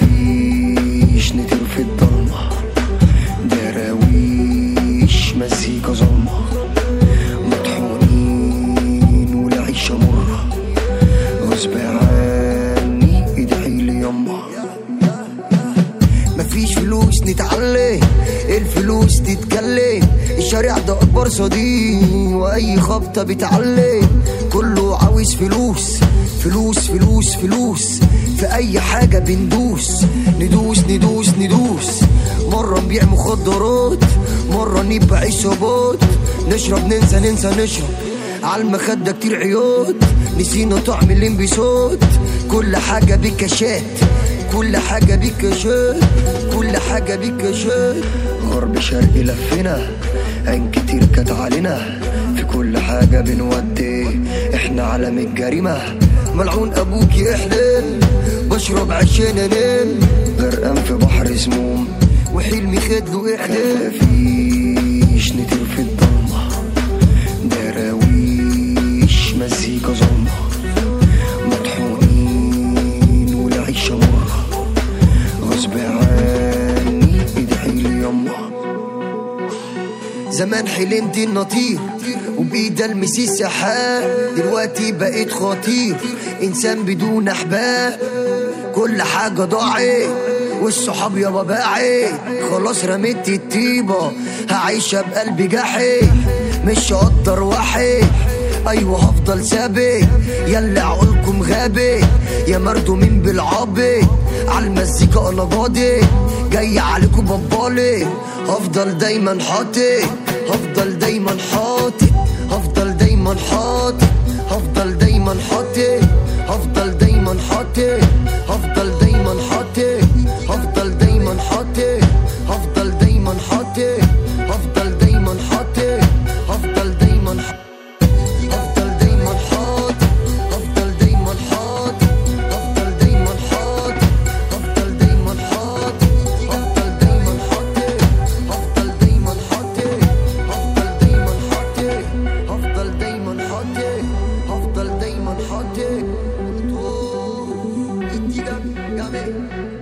خفافيش نطير في الضلمة. دراويش مزيكا مفيش فلوس نتعلم الفلوس تتكلم الشارع ده أكبر صديق وأي خبطة بتعلم كله عاوز فلوس فلوس فلوس فلوس. في أي حاجة بندوس ندوس ندوس ندوس. مرة نبيع مخدرات مرة نبيع عصابات. نشرب ننسى ننسى نشرب. عالمخدة كتير عياط نسينا طعم الانبساط. كل حاجة بكاشات. كل حاجة بكاشات كل حاجة بكاشات غرب شرق لفنا عين كتير كانت علينا. في كل حاجة بنودي إحنا عالم الجريمة. ملعون أبوك احلام بشرب عشان أنام. غرقان في بحر سموم وحلمي خد له ادعي لي يما زمان حلمت ان اطير وبايد المس السحاب دلوقتي بقيت خطير إنسان بدون أحباب. كل حاجة ضاعت والصحاب يابا باعت خلاص رميت الطيبة هعيشها بقلبي جحيم مش هقدر واحد أيوه هفضل ثابت. يلا عقولكم غابت يا مردومين بالعابط عالمزيكا أنا جاي عليكم ببالي. هفضل دايما حاطط. هفضل دايما حاطط. هفضل دايما حاطط. هفضل دايما حاطط. هفضل حاطك هفضل دايما حاطك مطلوب اديلك جامد.